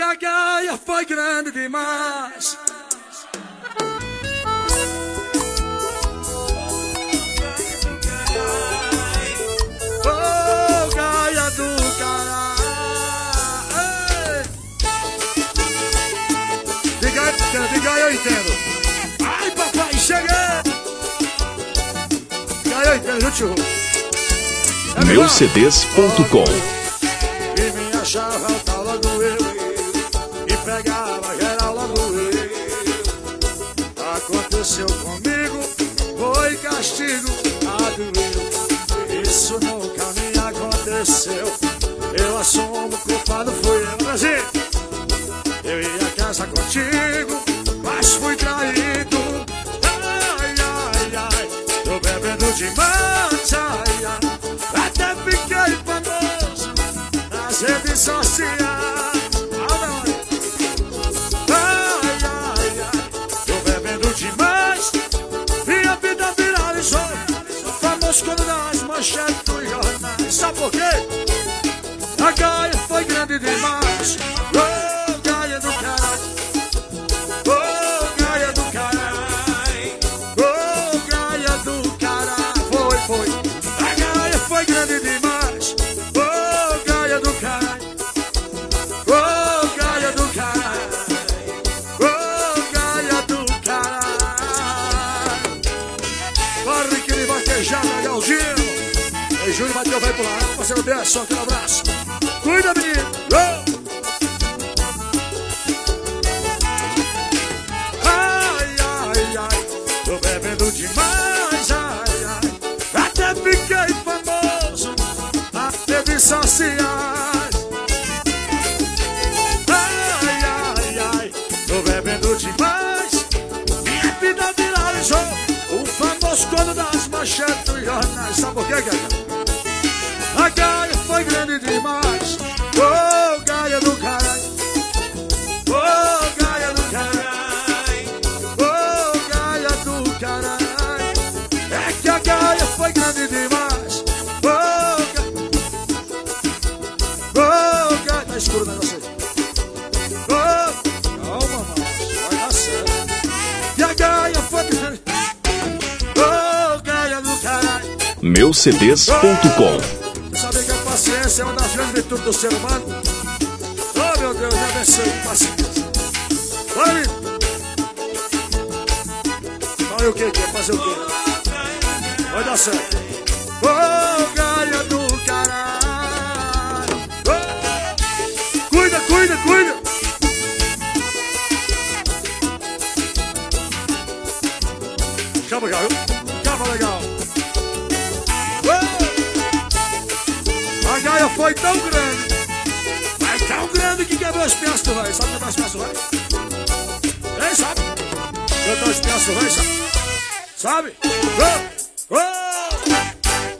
que a gaia foi grande demais. Oh, gaia do caralho. Diga aí, diga aí, eu entendo. Ai, papai, cheguei. Aí, eu entendo, viu, tio? É melhor? Meucds.com E me achava pegava geral logo eu. Aconteceu comigo Foi castigo a doeu Isso nunca me aconteceu. Eu assumo culpado fui eu Brasil Eu ia casar contigo Mas fui traído. Ai, ai, ai Tô bebendo demais Ai, ai. Até fiquei famoso nas redes sociais. Legalzinho. E Júnior bateu, vai pular. Parceiro desce, só aquele abraço. Cuida, menino. Ai, ai, ai, tô bebendo demais, das manchetes dos jornais. Sabe por quê, Gaia? A Gaia foi grande demais. Oh, Gaia do caralho. Oh, Gaia do caralho. Oh, Gaia do caralho. É que a Gaia foi grande demais. Oh, Gaia. Oh, Gaia. Tá o Meucds.com Sabe que a paciência é uma das grandes virtudes do ser humano? Oh, meu Deus, me abençoe paciência. Menino. Vai o que, que é? Fazer o quê? Vai dar certo. Oh, Gaia do caralho. Oh, cuida, cuida, cuida. Calma, viu? Calma, legal. Gaia foi tão grande, mas tão grande que quebrou os peças do rei. Sabe quebrar os peças do rei? Hein, sabe? Quebrar os peças do rei, sabe? Sabe? Oh! Oh!